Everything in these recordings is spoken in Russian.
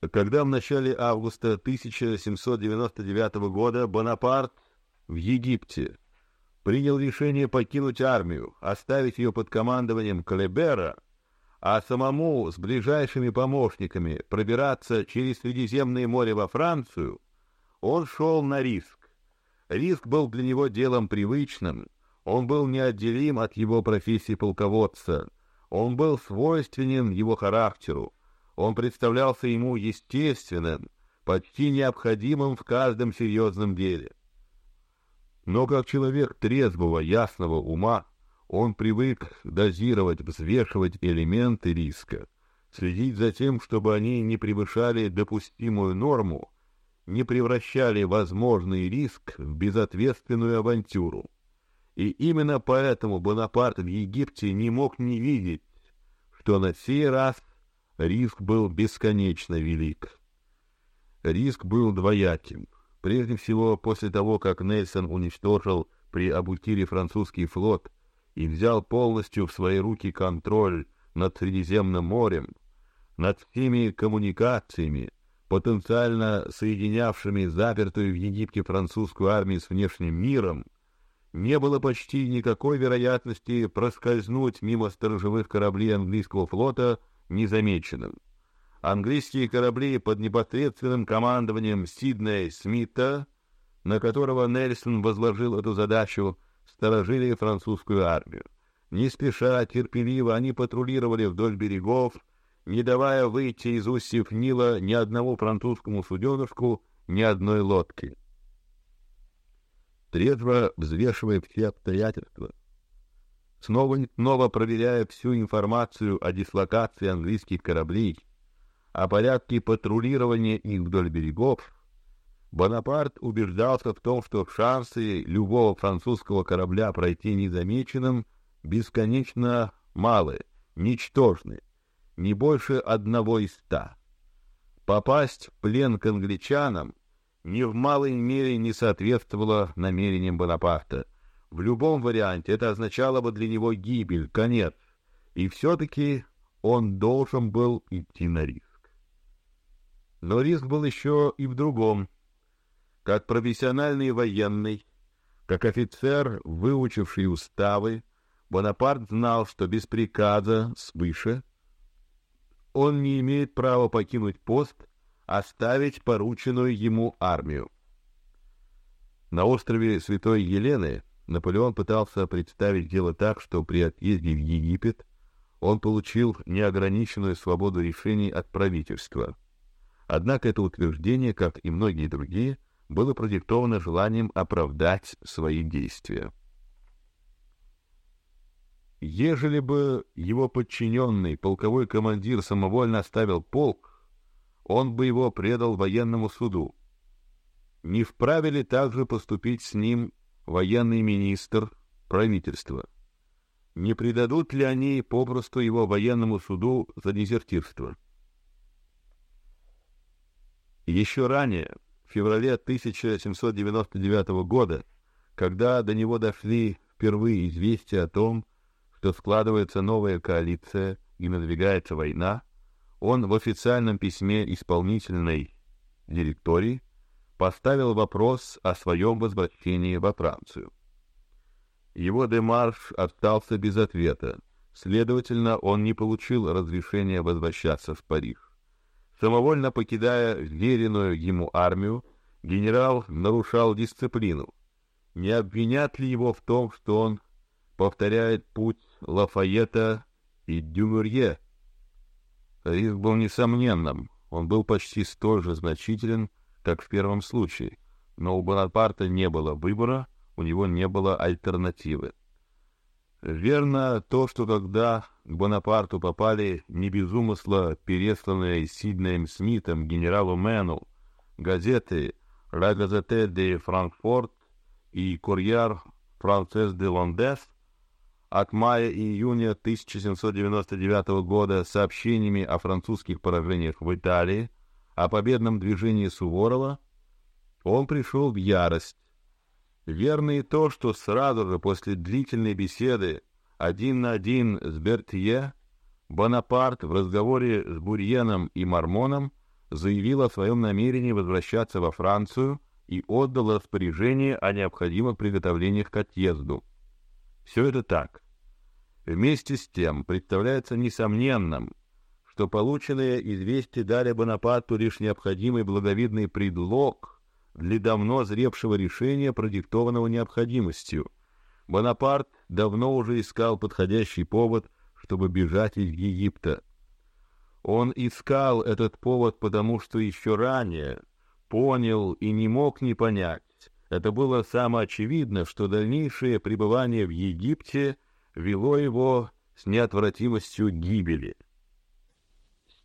Когда в начале августа 1799 года Бонапарт в Египте принял решение покинуть армию, оставить ее под командованием Клебера, а самому с ближайшими помощниками пробираться через Средиземное море во Францию, он шел на риск. Риск был для него делом привычным, он был неотделим от его профессии полководца, он был свойственен его характеру, он представлялся ему естественным, почти необходимым в каждом серьезном деле. Но как человек трезвого, ясного ума, он привык дозировать, взвешивать элементы риска, следить за тем, чтобы они не превышали допустимую норму, не превращали возможный риск в безответственную авантюру. И именно поэтому Бонапарт в Египте не мог не видеть, что на сей раз риск был бесконечно велик. Риск был двояким. Прежде всего, после того, как Нельсон уничтожил при Абутире французский флот и взял полностью в свои руки контроль над Средиземным морем, над всеми коммуникациями, потенциально соединявшими запертую в Египте французскую армию с внешним миром, не было почти никакой вероятности проскользнуть мимо сторожевых кораблей английского флота незамеченным. Английские корабли под непосредственным командованием Сиднея Смита, на которого Нельсон возложил эту задачу, сторожили французскую армию. Не спеша, терпеливо они патрулировали вдоль берегов, не давая выйти из устьев Нила ни одному французскому суденышку, ни одной лодки. Трезво взвешивая все обстоятельства, снова и снова проверяя всю информацию о дислокации английских кораблей, о порядке патрулирования их вдоль берегов, Бонапарт убеждался в том, что шансы любого французского корабля пройти незамеченным бесконечно малы, ничтожны, не больше одного из ста. Попасть в плен к англичанам ни в малой мере не соответствовало намерениям Бонапарта. В любом варианте это означало бы для него гибель, конец, и все-таки он должен был идти на риск. Но риск был еще и в другом. Как профессиональный военный, как офицер, выучивший уставы, Бонапарт знал, что без приказа свыше он не имеет права покинуть пост, оставить порученную ему армию. На острове Святой Елены Наполеон пытался представить дело так, что при отъезде в Египет он получил неограниченную свободу решений от правительства. Однако это утверждение, как и многие другие, было продиктовано желанием оправдать свои действия. Ежели бы его подчиненный полковой командир самовольно оставил полк, он бы его предал военному суду. Не вправе ли также поступить с ним военный министр правительства? Не предадут ли они попросту его военному суду за дезертирство? Еще ранее, в феврале 1799 года, когда до него дошли впервые известия о том, что складывается новая коалиция и надвигается война, он в официальном письме исполнительной директории поставил вопрос о своем возвращении во Францию. Его демарш остался без ответа, следовательно, он не получил разрешения возвращаться в Париж. Самовольно покидая веренную ему армию, генерал нарушал дисциплину. Не обвинят ли его в том, что он повторяет путь Лафайета и Дюмурье? Риск был несомненным. Он был почти столь же значителен, как в первом случае, но у Бонапарта не было выбора, у него не было альтернативы. Верно то, что когда к Бонапарту попали не без умысла пересланные Сиднеем Смитом генералу Мэну газеты «La Gazette de Francfort» и «Курьер Францез де Лондес» от мая и июня 1799 года сообщениями о французских поражениях в Италии, о победном движении Суворова, он пришел в ярость Верно и то, что сразу же после длительной беседы один на один с Бертье Бонапарт в разговоре с Бурьеном и Мармоном заявил о своем намерении возвращаться во Францию и отдал распоряжение о необходимых приготовлениях к отъезду. Все это так. Вместе с тем представляется несомненным, что полученные известия дали Бонапарту лишь необходимый благовидный предлог для давно зревшего решения, продиктованного необходимостью. Бонапарт давно уже искал подходящий повод, чтобы бежать из Египта. Он искал этот повод, потому что еще ранее понял и не мог не понять. Это было самоочевидно, что дальнейшее пребывание в Египте вело его с неотвратимостью гибели.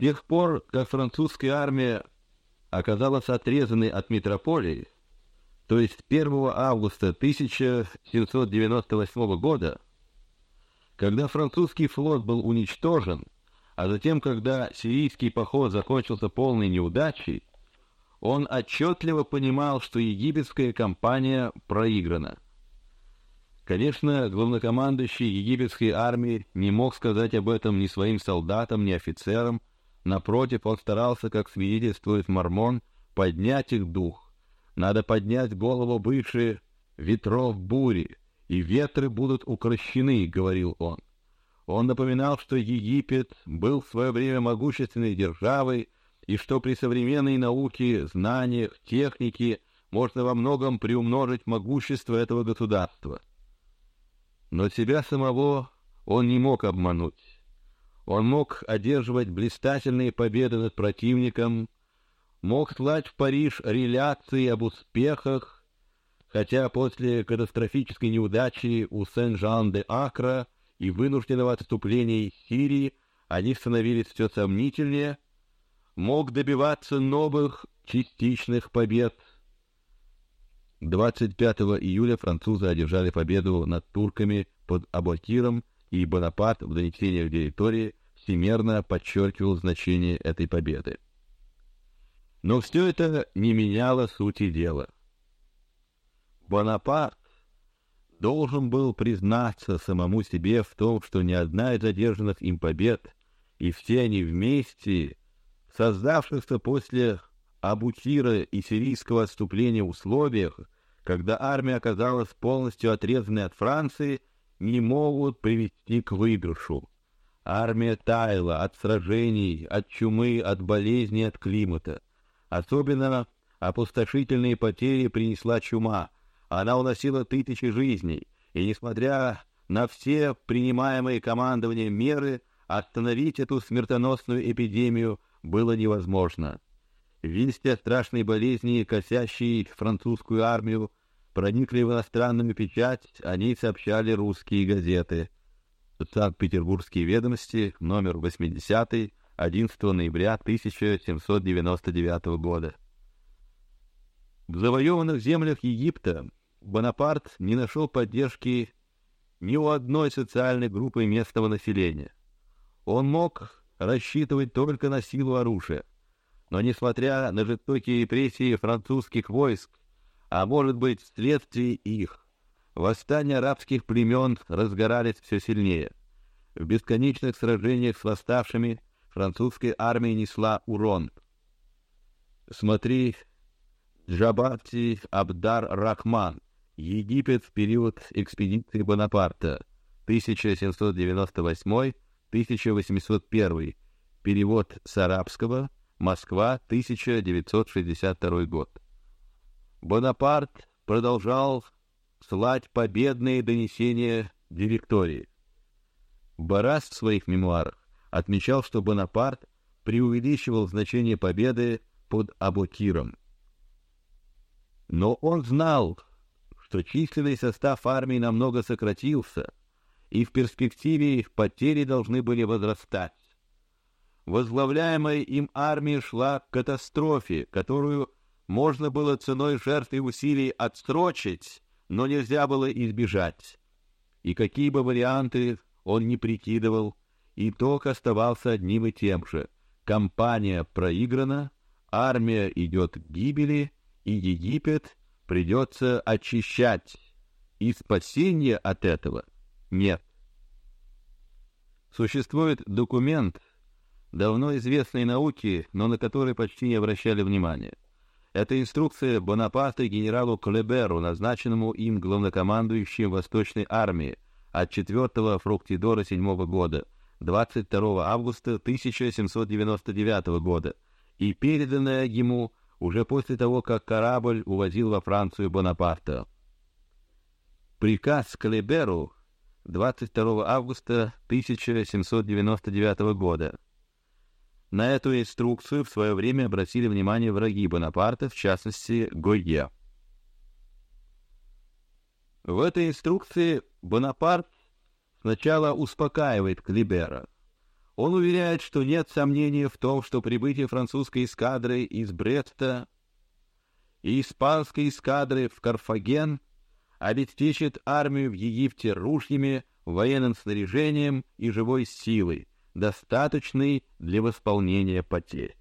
Тех пор, как французская армия оказалась отрезанной от метрополии, то есть 1 августа 1798 года, когда французский флот был уничтожен, а затем, когда сирийский поход закончился полной неудачей, он отчетливо понимал, что египетская кампания проиграна. Конечно, главнокомандующий египетской армии не мог сказать об этом ни своим солдатам, ни офицерам. Напротив, он старался, как свидетельствует Мормон, поднять их дух. Надо поднять голову выше ветров бури, и ветры будут укрощены, говорил он. Он напоминал, что Египет был в свое время могущественной державой, и что при современной науке, знаниях, технике можно во многом приумножить могущество этого государства. Но себя самого он не мог обмануть. Он мог одерживать блистательные победы над противником, мог слать в Париж реляции об успехах, хотя после катастрофической неудачи у Сен-Жан-де-Акра и вынужденного отступления из Сирии они становились все сомнительнее, мог добиваться новых частичных побед. 25 июля французы одержали победу над турками под Абокиром, и Бонапарт в донесениях директории всемерно подчеркивал значение этой победы. Но все это не меняло сути дела. Бонапарт должен был признаться самому себе в том, что ни одна из одержанных им побед и все они вместе, создавшихся после Абутира и сирийского отступления условиях, когда армия оказалась полностью отрезанной от Франции, не могут привести к выигрышу. Армия таяла от сражений, от чумы, от болезней, от климата. Особенно опустошительные потери принесла чума. Она уносила тысячи жизней, и несмотря на все принимаемые командованием меры, остановить эту смертоносную эпидемию было невозможно. Вести о страшной болезни, косящей французскую армию, проникли в иностранную печать, они сообщали русские газеты. Санкт-Петербургские ведомости, номер 80, 11 ноября 1799 года. В завоеванных землях Египта Бонапарт не нашел поддержки ни у одной социальной группы местного населения. Он мог рассчитывать только на силу оружия. Но несмотря на жестокие репрессии французских войск, а может быть вследствие их, восстания арабских племен разгорались все сильнее. В бесконечных сражениях с восставшими французская армия несла урон. Смотри, Джабати Абдар Рахман, Египет в период экспедиции Бонапарта, 1798-1801, перевод с арабского, Москва, 1962 год. Бонапарт продолжал слать победные донесения директории. Барас в своих мемуарах отмечал, что Бонапарт преувеличивал значение победы под Абокиром. Но он знал, что численный состав армии намного сократился, и в перспективе их потери должны были возрастать возглавляемая им армия шла к катастрофе, которую можно было ценой жертв и усилий отсрочить, но нельзя было избежать. И какие бы варианты он ни прикидывал, итог оставался одним и тем же: кампания проиграна, армия идет к гибели, и Египет придется очищать, и спасения от этого нет. Существует документ, давно известной науки, но на которой почти не обращали внимания. Это инструкция Бонапарта генералу Клеберу, назначенному им главнокомандующим Восточной армии от 4 фруктидора 7 года, 22 августа 1799 года, и переданная ему уже после того, как корабль увозил во Францию Бонапарта. Приказ Клеберу 22 августа 1799 года. На эту инструкцию в свое время обратили внимание враги Бонапарта, в частности Гойе. В этой инструкции Бонапарт сначала успокаивает Клибера. Он уверяет, что нет сомнения в том, что прибытие французской эскадры из Бреста и испанской эскадры в Карфаген обеспечит армию в Египте ружьями, военным снаряжением и живой силой, достаточный для восполнения потерь.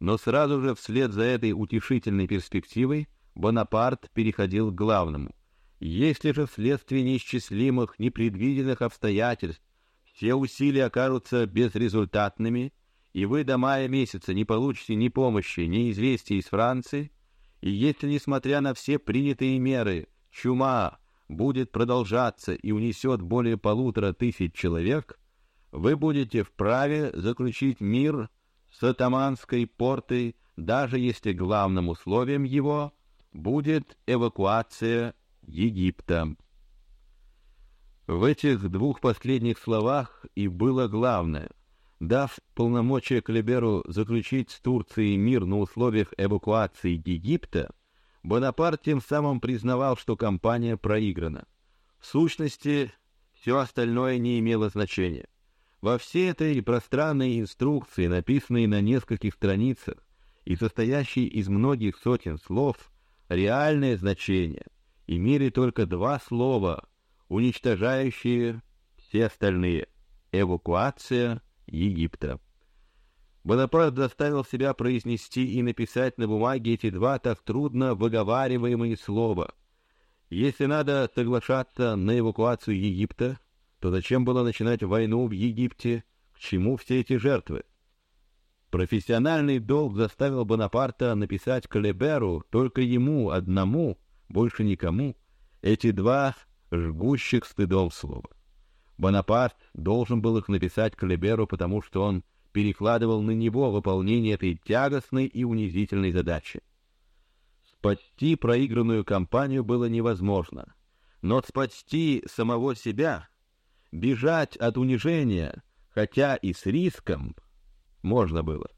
Но сразу же вслед за этой утешительной перспективой Бонапарт переходил к главному. Если же вследствие неисчислимых непредвиденных обстоятельств все усилия окажутся безрезультатными, и вы до мая месяца не получите ни помощи, ни известий из Франции, и если, несмотря на все принятые меры, чума будет продолжаться и унесет более полутора тысяч человек, вы будете вправе заключить мир с атаманской портой, даже если главным условием его будет эвакуация Египта. В этих двух последних словах и было главное. Дав полномочия Клеберу заключить с Турцией мир на условиях эвакуации Египта, Бонапарт тем самым признавал, что кампания проиграна. В сущности, все остальное не имело значения. Во всей этой пространной инструкции, написанной на нескольких страницах и состоящей из многих сотен слов, реальное значение имели только два слова, уничтожающие все остальные: эвакуация Египта. Бонапарт заставил себя произнести и написать на бумаге эти два так трудно выговариваемые слова. Если надо соглашаться на эвакуацию Египта, то зачем было начинать войну в Египте? К чему все эти жертвы? Профессиональный долг заставил Бонапарта написать Калеберу только ему одному, больше никому, эти два жгущих стыдом слова. Бонапарт должен был их написать Калеберу, потому что он перекладывал на него выполнение этой тягостной и унизительной задачи. Спасти проигранную кампанию было невозможно, но спасти самого себя Бежать от унижения, хотя и с риском, можно было.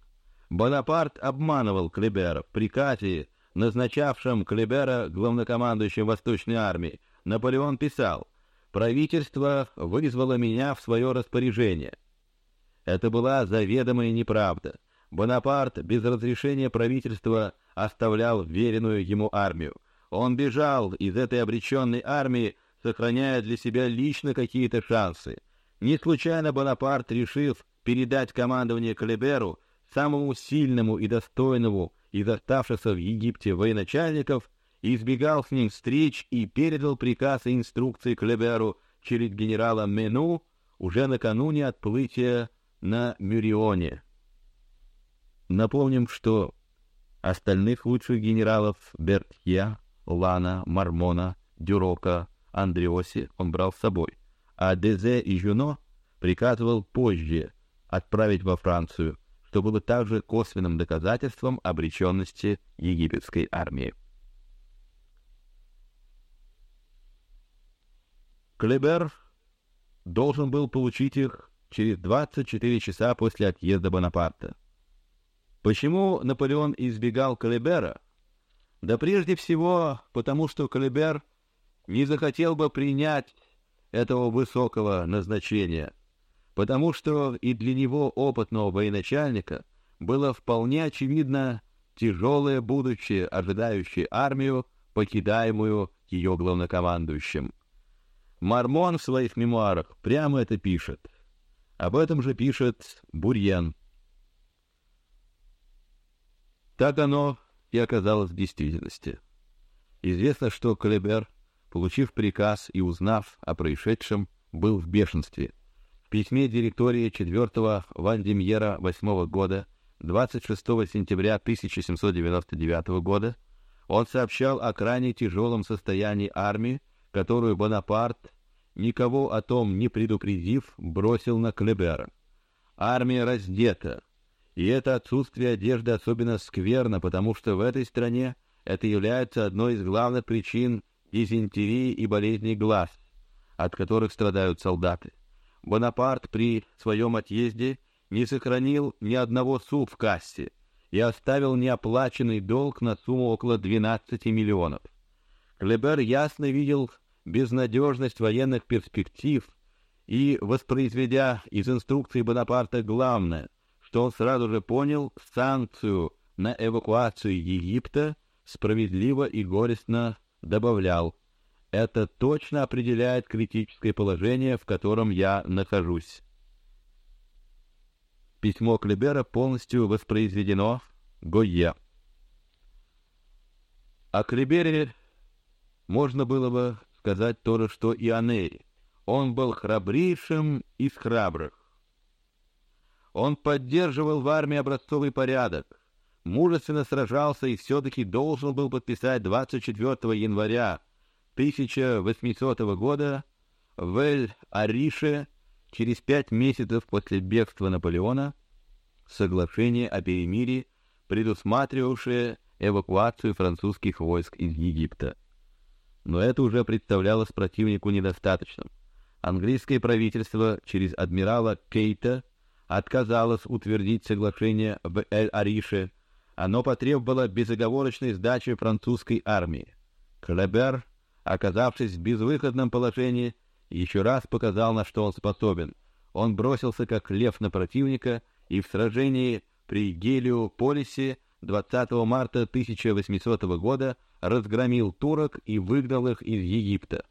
Бонапарт обманывал Клебера в приказе, назначавшем Клебера главнокомандующим Восточной армии. Наполеон писал: "Правительство вызвало меня в свое распоряжение". Это была заведомая неправда. Бонапарт без разрешения правительства оставлял веренную ему армию. Он бежал из этой обреченной армии сохраняя для себя лично какие-то шансы. Не случайно Бонапарт, решив передать командование Калиберу, самому сильному и достойному из оставшихся в Египте военачальников, избегал с ним встреч и передал приказ и инструкции Клеберу через генерала Мену уже накануне отплытия на Мюрионе. Напомним, что остальных лучших генералов Бертье, Лана, Мармона, Дюрока, Андреоси он брал с собой, а Дезе и Жюно приказывал позже отправить во Францию, что было также косвенным доказательством обреченности египетской армии. Клебер должен был получить их через 24 часа после отъезда Бонапарта. Почему Наполеон избегал Клебера? Да прежде всего потому, что Клебер не захотел бы принять этого высокого назначения, потому что и для него опытного военачальника было вполне очевидно тяжелое будущее, ожидающее армию, покидаемую ее главнокомандующим. Мармон в своих мемуарах прямо это пишет. Об этом же пишет Бурьен. Так оно и оказалось в действительности. Известно, что Клебер Получив приказ и узнав о происшедшем, был в бешенстве. В письме директории 4-го Вандемьера 8 года 26 сентября 1799 года он сообщал о крайне тяжелом состоянии армии, которую Бонапарт, никого о том не предупредив, бросил на Клебера. Армия раздета, и это отсутствие одежды особенно скверно, потому что в этой стране это является одной из главных причин дизентерии и болезней глаз, от которых страдают солдаты. Бонапарт при своем отъезде не сохранил ни одного су в кассе и оставил неоплаченный долг на сумму около 12 миллионов. Клебер ясно видел безнадежность военных перспектив и, воспроизведя из инструкции Бонапарта главное, что он сразу же понял санкцию на эвакуацию Египта, справедливо и горестно добавлял: это точно определяет критическое положение, в котором я нахожусь. Письмо Клебера полностью воспроизведено Гойе. О Клебере можно было бы сказать то же, что и о Нейре. Он был храбрейшим из храбрых. Он поддерживал в армии образцовый порядок, мужественно сражался и все-таки должен был подписать 24 января 1800 года в Эль-Арише через пять месяцев после бегства Наполеона соглашение о перемирии, предусматривавшее эвакуацию французских войск из Египта. Но это уже представлялось противнику недостаточным. Английское правительство через адмирала Кейта отказалось утвердить соглашение в Эль-Арише. Оно потребовало безоговорочной сдачи французской армии. Клебер оказавшись в безвыходном положении, еще раз показал, на что он способен. Он бросился как лев на противника и в сражении при Гелиополисе 20 марта 1800 года разгромил турок и выгнал их из Египта.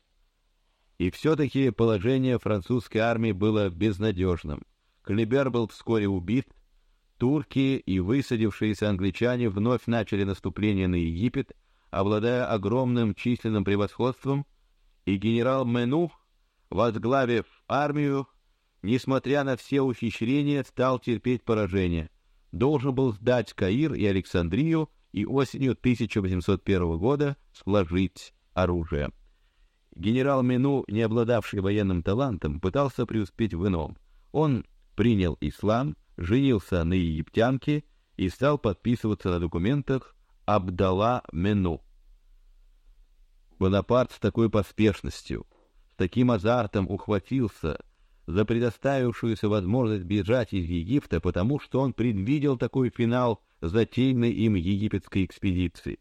И все-таки положение французской армии было безнадежным. Клебер был вскоре убит. Турки и высадившиеся англичане вновь начали наступление на Египет, обладая огромным численным превосходством, и генерал Мену, возглавив армию, несмотря на все ухищрения, стал терпеть поражение. Должен был сдать Каир и Александрию и осенью 1801 года сложить оружие. Генерал Мену, не обладавший военным талантом, пытался преуспеть в ином. Он принял ислам, женился на египтянке и стал подписываться на документах Абдала Мену. Бонапарт с такой поспешностью, с таким азартом ухватился за предоставившуюся возможность бежать из Египта, потому что он предвидел такой финал затеянной им египетской экспедиции.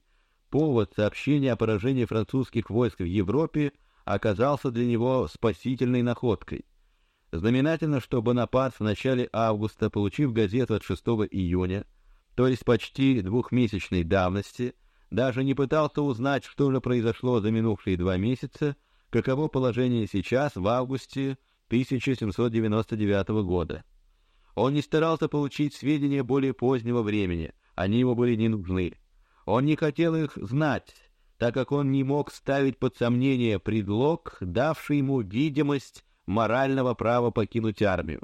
Повод сообщения о поражении французских войск в Европе оказался для него спасительной находкой. Знаменательно, что Бонапарт в начале августа, получив газету от 6 июня, то есть почти двухмесячной давности, даже не пытался узнать, что же произошло за минувшие два месяца, каково положение сейчас в августе 1799 года. Он не старался получить сведения более позднего времени, они ему были не нужны. Он не хотел их знать, так как он не мог ставить под сомнение предлог, давший ему видимость морального права покинуть армию.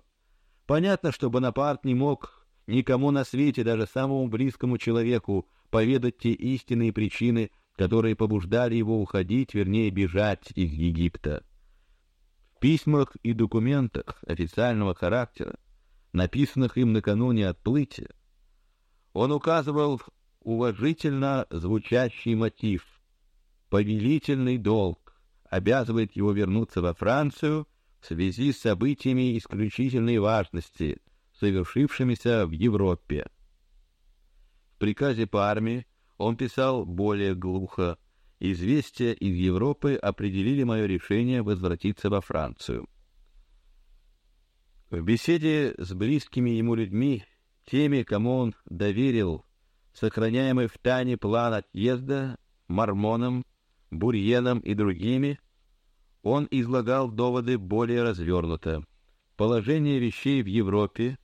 Понятно, что Бонапарт не мог никому на свете, даже самому близкому человеку, поведать те истинные причины, которые побуждали его уходить, вернее бежать из Египта. В письмах и документах официального характера, написанных им накануне отплытия, он указывал уважительно звучащий мотив: повелительный долг обязывает его вернуться во Францию в связи с событиями исключительной важности, совершившимися в Европе. В приказе по армии он писал более глухо: известия из Европы определили мое решение возвратиться во Францию. В беседе с близкими ему людьми, теми, кому он доверил сохраняемый в тайне план отъезда, Мормоном, Бурьеном и другими, он излагал доводы более развернуто. Положение вещей в Европе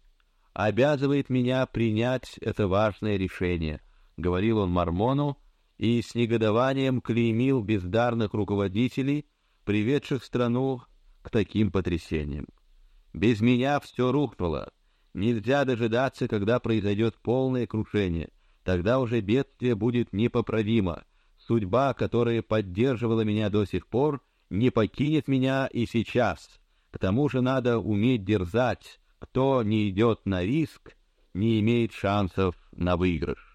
обязывает меня принять это важное решение, говорил он Мормону и с негодованием клеймил бездарных руководителей, приведших страну к таким потрясениям. Без меня все рухнуло. Нельзя дожидаться, когда произойдет полное крушение. Тогда уже бедствие будет непоправимо. Судьба, которая поддерживала меня до сих пор, не покинет меня и сейчас. К тому же надо уметь дерзать. Кто не идет на риск, не имеет шансов на выигрыш.